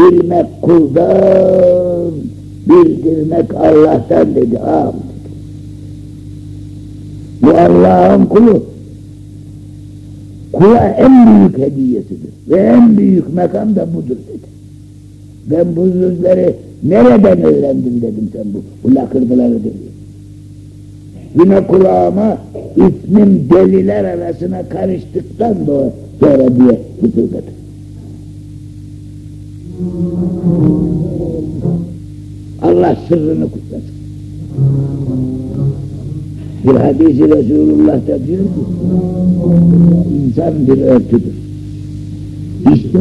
bilmek kuldan, bildirmek Allah'tan dedi ağam. Bu Allah'ın kulu. Kula en büyük hediyesidir. Ve en büyük makam da budur dedi. Ben bu sözleri nereden öğrendim dedim sen bu, bu lakırdıları dedi. Yine kulağıma ismim deliler arasına karıştıktan sonra diye fısıldadı. Allah sırrını kutlasın. Bir hadisi Resulullah'ta diyor ki, insan bir örtüdür. İşte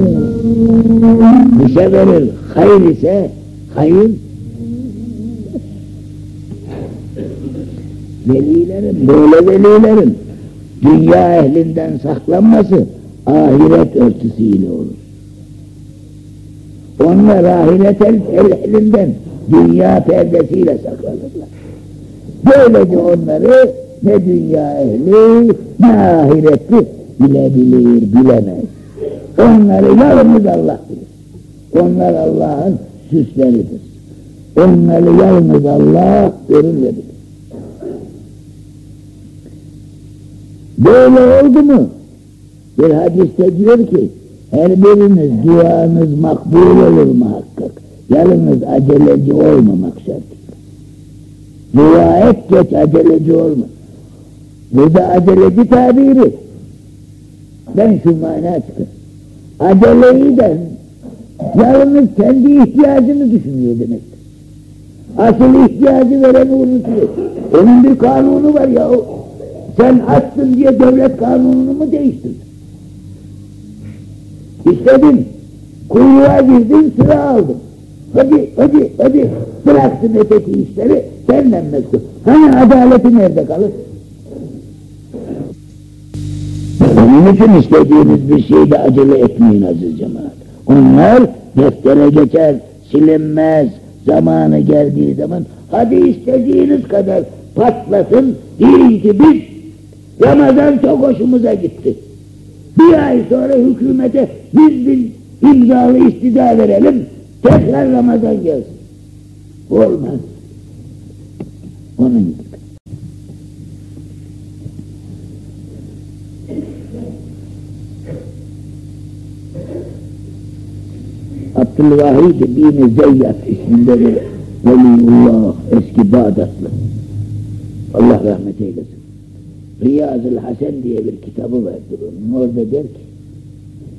dışa verir hayır ise hayır velilerin, böyle velilerin dünya ehlinden saklanması ahiret örtüsüyle olur. Onlar ahiret ehlinden dünya perdesiyle saklanırlar. Böylece onları ne dünya ehli ne ahireti bilebilir, bilemez. Onları yalnız Allah bilir. Onlar Allah'ın süsleridir. Onları yalnız Allah görür. Böyle oldu mu? Bir hadiste diyor ki, her biriniz duanız makbul olur muhakkak. Yalnız aceleci olmamak şartıyla. Dua et geç aceleci olma. Burada aceleci tabiri. Ben şu mana çıkar. Aceleyi de yalnız kendi ihtiyacını düşünüyor demektir. Asıl ihtiyacı veren unutuyor. Onun bir kanunu var ya. Sen açsın diye devlet kanununu mu değiştirdin? İstedin, kuyruğa girdin, sıra aldın. Hadi, hadi, hadi, bıraksın öteki işleri, senden mesul. Hani adaleti nerede kalır? Onun için istediğiniz bir şeyde acele etmeyin aziz cemaat. Onlar deftere geçer, silinmez, zamanı geldiği zaman hadi istediğiniz kadar patlasın, değil ki biz Ramazan çok hoşumuza gitti. Bir ay sonra hükümete yüz bin imzalı istida verelim, tekrar Ramazan gelsin. Olmaz. Onun gibi. Abdülvahid bin Zeyyat isminde bir Veliullah eski Bağdatlı. Allah rahmet eylesin. Riyazül Hasen diye bir kitabı vardır onun. Orada der ki,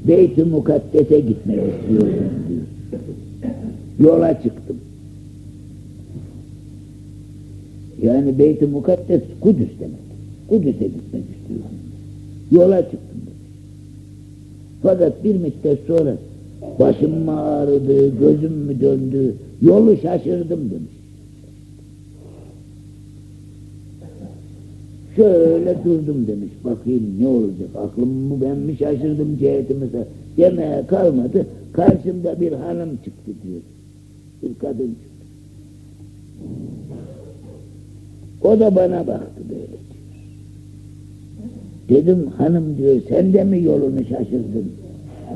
Beyt-i Mukaddes'e gitmek istiyorum diyor. Yola çıktım. Yani Beyt-i Mukaddes Kudüs demek. Kudüs'e gitmek istiyorum. Yola çıktım. Fakat bir müddet sonra başım mı ağrıdı, gözüm mü döndü, yolu şaşırdım demiş. Şöyle durdum demiş, bakayım ne olacak, aklım mı ben mi şaşırdım cihetimize demeye kalmadı. Karşımda bir hanım çıktı diyor, bir kadın çıktı. O da bana baktı böyle. Dedim hanım diyor, sen de mi yolunu şaşırdın?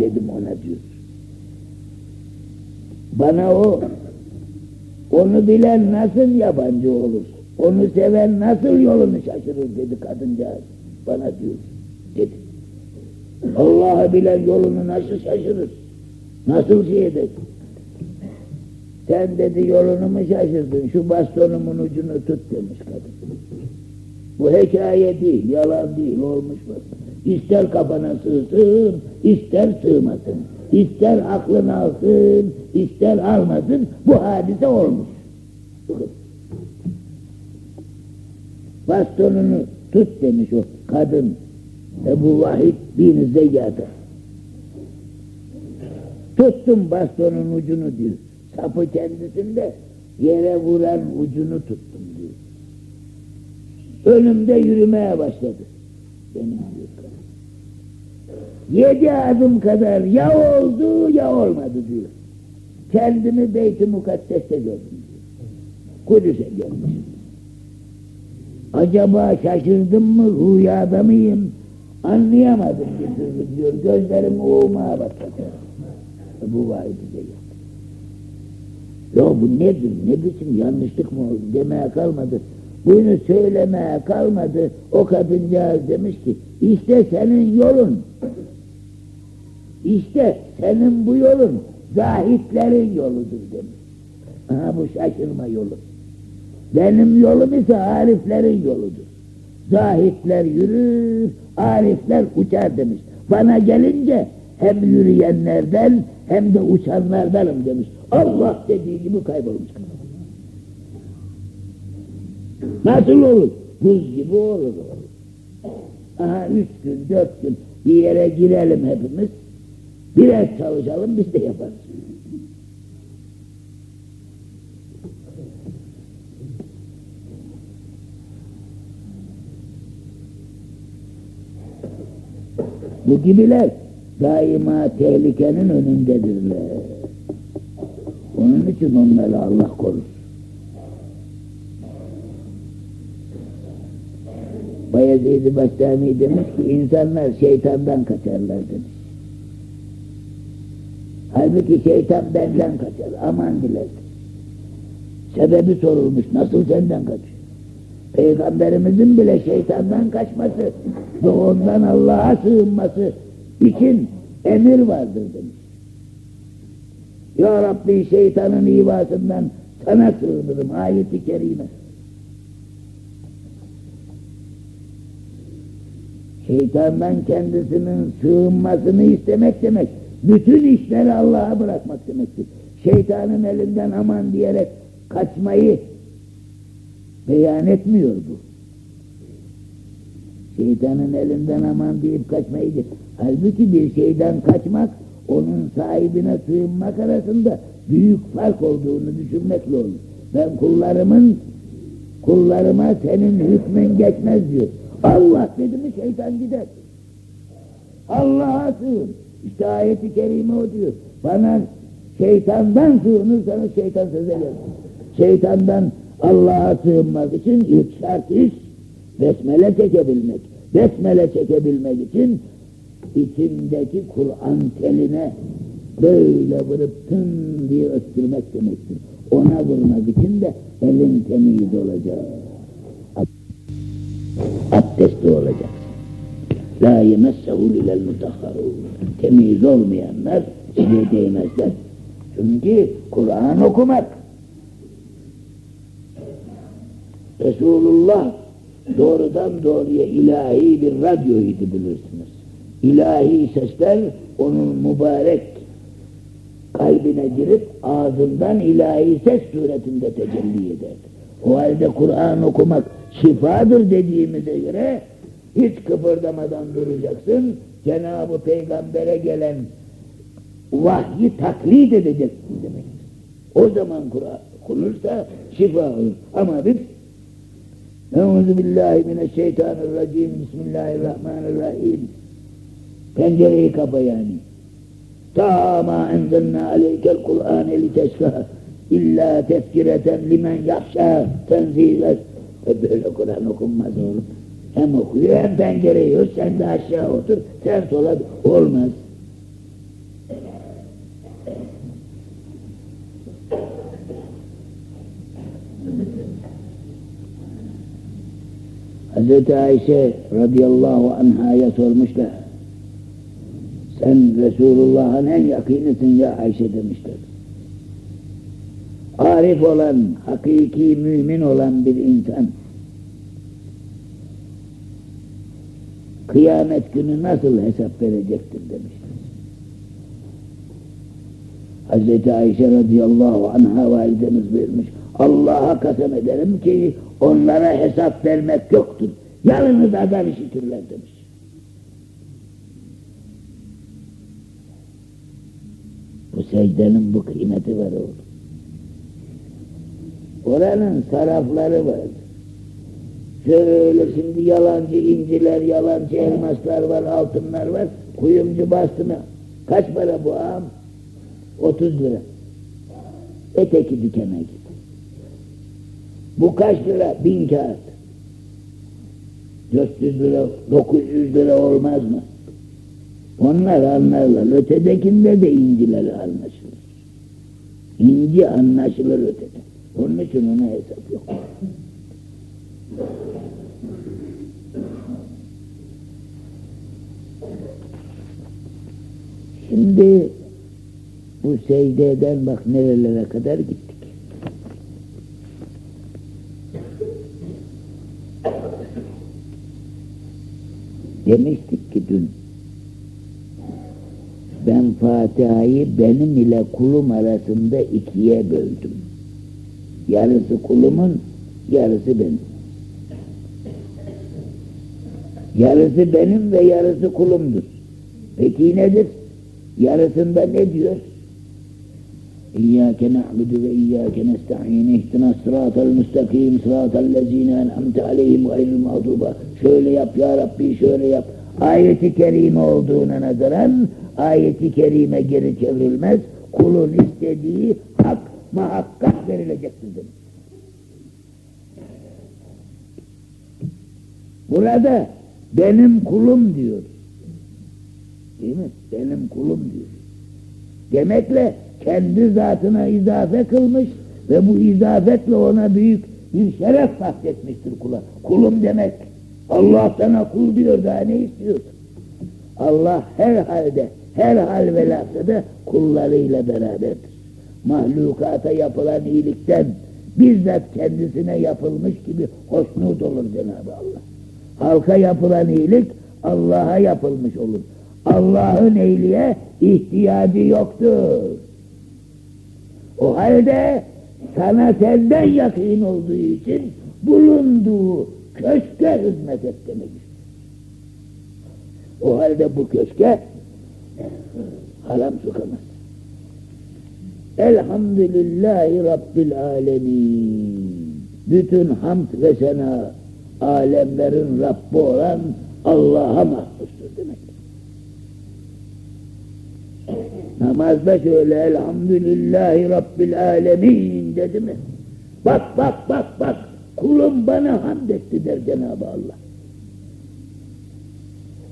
Dedim ona diyor. Bana o, onu bilen nasıl yabancı olur? Onu seven nasıl yolunu şaşırır dedi kadıncağız. Bana diyor, dedi. Allah'ı bilen yolunu nasıl şaşırır? Nasıl şey eder? Sen dedi yolunu mu şaşırdın? Şu bastonumun ucunu tut demiş kadın. Bu hikaye değil, yalan değil, olmuş bak. İster kafana sığsın, ister sığmasın. İster aklını alsın, ister almasın, bu hadise olmuş. Bastonunu tut demiş o kadın. Ebu Vahid bin Zeyyad'a. Tuttum bastonun ucunu diyor. Sapı kendisinde yere vuran ucunu tuttum diyor. Önümde yürümeye başladı. Benim diyor. Yedi adım kadar ya oldu ya olmadı diyor. Kendimi Beyt-i Mukaddes'te gördüm diyor. Kudüs'e gelmişim. Acaba şaşırdım mı, rüyada mıyım? Anlayamadım bir türlü diyor. Gözlerim uğmaya başladı. Bu vahidi de yok. Ya bu nedir, ne biçim yanlışlık mı oldu demeye kalmadı. Bunu söylemeye kalmadı. O kadıncağız demiş ki, işte senin yolun. İşte senin bu yolun zahitlerin yoludur demiş. Aha bu şaşırma yolu. Benim yolum ise ariflerin yoludur. Zahitler yürür, arifler uçar demiş. Bana gelince hem yürüyenlerden hem de uçanlardanım demiş. Allah dediği gibi kaybolmuş. Nasıl olur? Buz gibi olur. Aha üç gün, dört gün bir yere girelim hepimiz. Biraz çalışalım biz de yaparız. Bu gibiler daima tehlikenin önündedirler. Onun için onları Allah korur. Bayezid-i Bastami demiş ki insanlar şeytandan kaçarlar demiş. Halbuki şeytan benden kaçar, aman diler. Sebebi sorulmuş, nasıl senden kaçıyor? Peygamberimizin bile şeytandan kaçması ondan Allah'a sığınması için emir vardır demiş. Ya Rabbi şeytanın ivasından sana sığınırım ayeti kerime. Şeytandan kendisinin sığınmasını istemek demek, bütün işleri Allah'a bırakmak demektir. Şeytanın elinden aman diyerek kaçmayı beyan etmiyor bu. Şeytanın elinden aman deyip kaçmayı Halbuki bir şeyden kaçmak, onun sahibine sığınmak arasında büyük fark olduğunu düşünmekle olur. Ben kullarımın, kullarıma senin hükmün geçmez diyor. Allah dedi mi şeytan gider. Allah'a sığın. İşte ayeti kerime o diyor. Bana şeytandan sığınırsanız şeytan söze gelir. Şeytandan Allah'a sığınmak için ilk iş besmele çekebilmek. Besmele çekebilmek için içindeki Kur'an teline böyle vurup tın diye öttürmek demektir. Ona vurmak için de elin temiz olacak. Abdestli olacak. La yemessehu ilel mutahharun. Temiz olmayanlar size değmezler. Çünkü Kur'an okumak. Resulullah doğrudan doğruya ilahi bir radyoydu bilirsiniz. İlahi sesler onun mübarek kalbine girip ağzından ilahi ses suretinde tecelli eder. O halde Kur'an okumak şifadır dediğimize göre hiç kıpırdamadan duracaksın. Cenab-ı Peygamber'e gelen vahyi taklit edeceksin demek. O zaman Kur'an okunursa şifa olur. Ama biz Euzu billahi mineşşeytanirracim. Bismillahirrahmanirrahim. Pencereyi kapa yani. Ta ma enzelna aleykel Kur'ane li teşkâ illa tezkireten limen yahşâ tenzilet. E böyle Kur'an okunmaz oğlum. Hem okuyor hem pencereyi sen de aşağı otur, sen sola olmaz. Hazreti Ayşe radıyallahu anhaya sormuşlar. Sen Resulullah'ın en yakinisin ya Ayşe demişler. Arif olan, hakiki mümin olan bir insan kıyamet günü nasıl hesap verecektir demişler. Hazreti Ayşe radıyallahu anha validemiz buyurmuş. Allah'a kasem ederim ki onlara hesap vermek yoktur. Yalnız adam işitirler demiş. Bu secdenin bu kıymeti var oğlum. Oranın sarafları var. Şöyle şimdi yalancı inciler, yalancı elmaslar var, altınlar var. Kuyumcu bastı mı? Kaç para bu ağam? 30 lira. Öteki dükene git. Bu kaç lira? Bin kağıt. 400 lira, 900 lira olmaz mı? Onlar anlarlar. Ötedekinde de incileri anlaşılır. ince anlaşılır ötede. Onun için ona hesap yok. Şimdi bu secdeden bak nerelere kadar gittik. Demiştik ki dün ben Fatiha'yı benim ile kulum arasında ikiye böldüm. Yarısı kulumun, yarısı benim. Yarısı benim ve yarısı kulumdur. Peki nedir? Yarısında ne diyor? Na'budu ve iyyâke nesta'in ihtina sıratel müstakim sıratel lezîne en'amte aleyhim gayril mağduba şöyle yap ya Rabbi şöyle yap ayeti kerime olduğuna nazaran ayeti kerime geri çevrilmez kulun istediği hak muhakkak verilecektir demek. Burada benim kulum diyor. Değil mi? Benim kulum diyor. Demekle kendi zatına izafe kılmış ve bu izafetle ona büyük bir şeref bahsetmiştir kula. Kulum demek. Allah sana kul diyor daha ne istiyorsun? Allah her halde, her hal ve lafzada kullarıyla beraberdir. Mahlukata yapılan iyilikten bizzat kendisine yapılmış gibi hoşnut olur Cenab-ı Allah. Halka yapılan iyilik Allah'a yapılmış olur. Allah'ın iyiliğe ihtiyacı yoktur. O halde sana senden yakın olduğu için bulunduğu köşke hizmet et demek O halde bu köşke haram sokamaz. Elhamdülillahi Rabbil Alemin. Bütün hamd ve sena alemlerin Rabbi olan Allah'a mahsustur demek. Namazda şöyle elhamdülillahi rabbil alemin dedi mi? Bak bak bak bak kulum bana hamd etti der Cenab-ı Allah.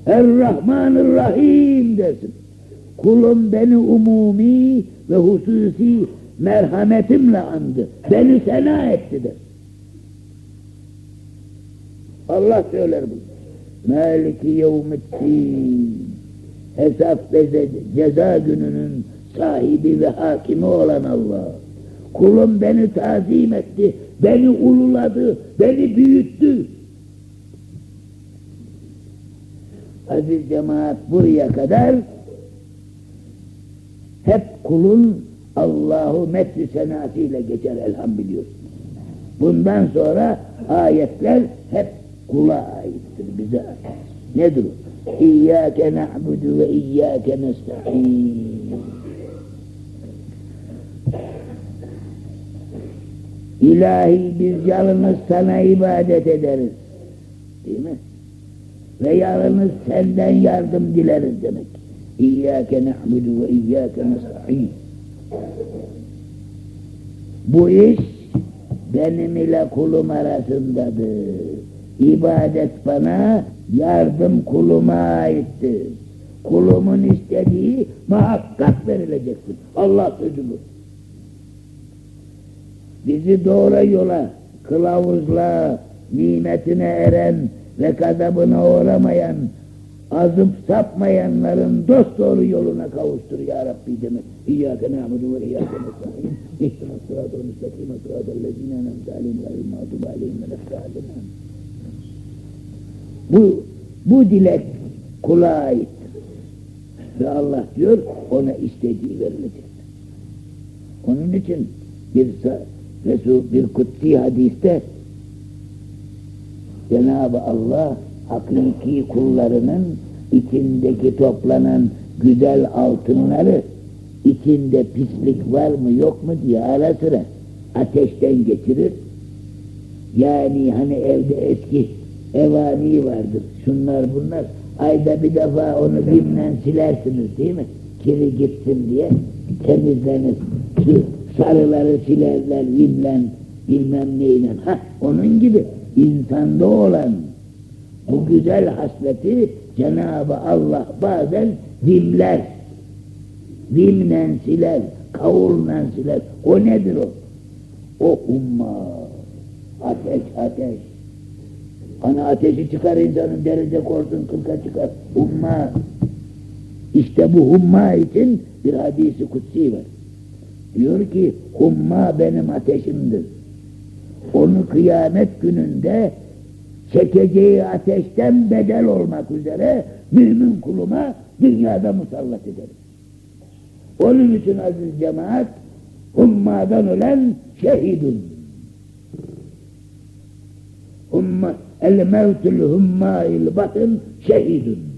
Er-Rahmanir-Rahim dersin. Kulum beni umumi ve hususi merhametimle andı. Beni sena etti der. Allah söyler bunu. Maliki yevmiddin hesap ve ceza gününün sahibi ve hakimi olan Allah. Kulum beni tazim etti, beni ululadı, beni büyüttü. Aziz cemaat buraya kadar hep kulun Allahu metri senasıyla geçer elhamdülillah. Bundan sonra ayetler hep kula aittir, bize. Nedir o? Na'budu ve iyyâke nesta'in. İlahi biz yalnız sana ibadet ederiz. Değil mi? Ve yalnız senden yardım dileriz demek. İyyâke na'budu ve iyyâke nesta'in. Bu iş benim ile kulum arasındadır. İbadet bana, yardım kuluma aittir. Kulumun istediği muhakkak verilecektir. Allah sözü bu. Bizi doğru yola, kılavuzla, nimetine eren ve gazabına uğramayan, azıp sapmayanların dost doğru yoluna kavuştur ya Rabbi demek. İyyâke nâbudu ve iyyâke nesta'in. İhtinas sıratul müstakim sıratul lezîne enemte aleyhim gayril mağdubi aleyhim ve nefsâlim. Bu, bu dilek kula ait. Ve Allah diyor ona istediği verilecek. Onun için bir Resul bir kutsi hadiste Cenab-ı Allah hakiki kullarının içindeki toplanan güzel altınları içinde pislik var mı yok mu diye ara sıra ateşten geçirir. Yani hani evde eski evani vardır. Şunlar bunlar. Ayda bir defa onu bimle silersiniz değil mi? Kiri gitsin diye temizlenir. Ki sarıları silerler bimle bilmem neyle. Ha, onun gibi insanda olan bu güzel hasleti Cenab-ı Allah bazen vimler. Vimle siler, tavuğundan siler. O nedir o? O humma. Ateş, ateş. Hani ateşi çıkar insanın derece korsun kırka çıkar. Humma. İşte bu humma için bir hadisi kutsi var. Diyor ki humma benim ateşimdir. Onu kıyamet gününde çekeceği ateşten bedel olmak üzere mümin kuluma dünyada musallat ederim. Onun için aziz cemaat hummadan ölen şehidun. Humma, el mevtül hummail batın şehidun.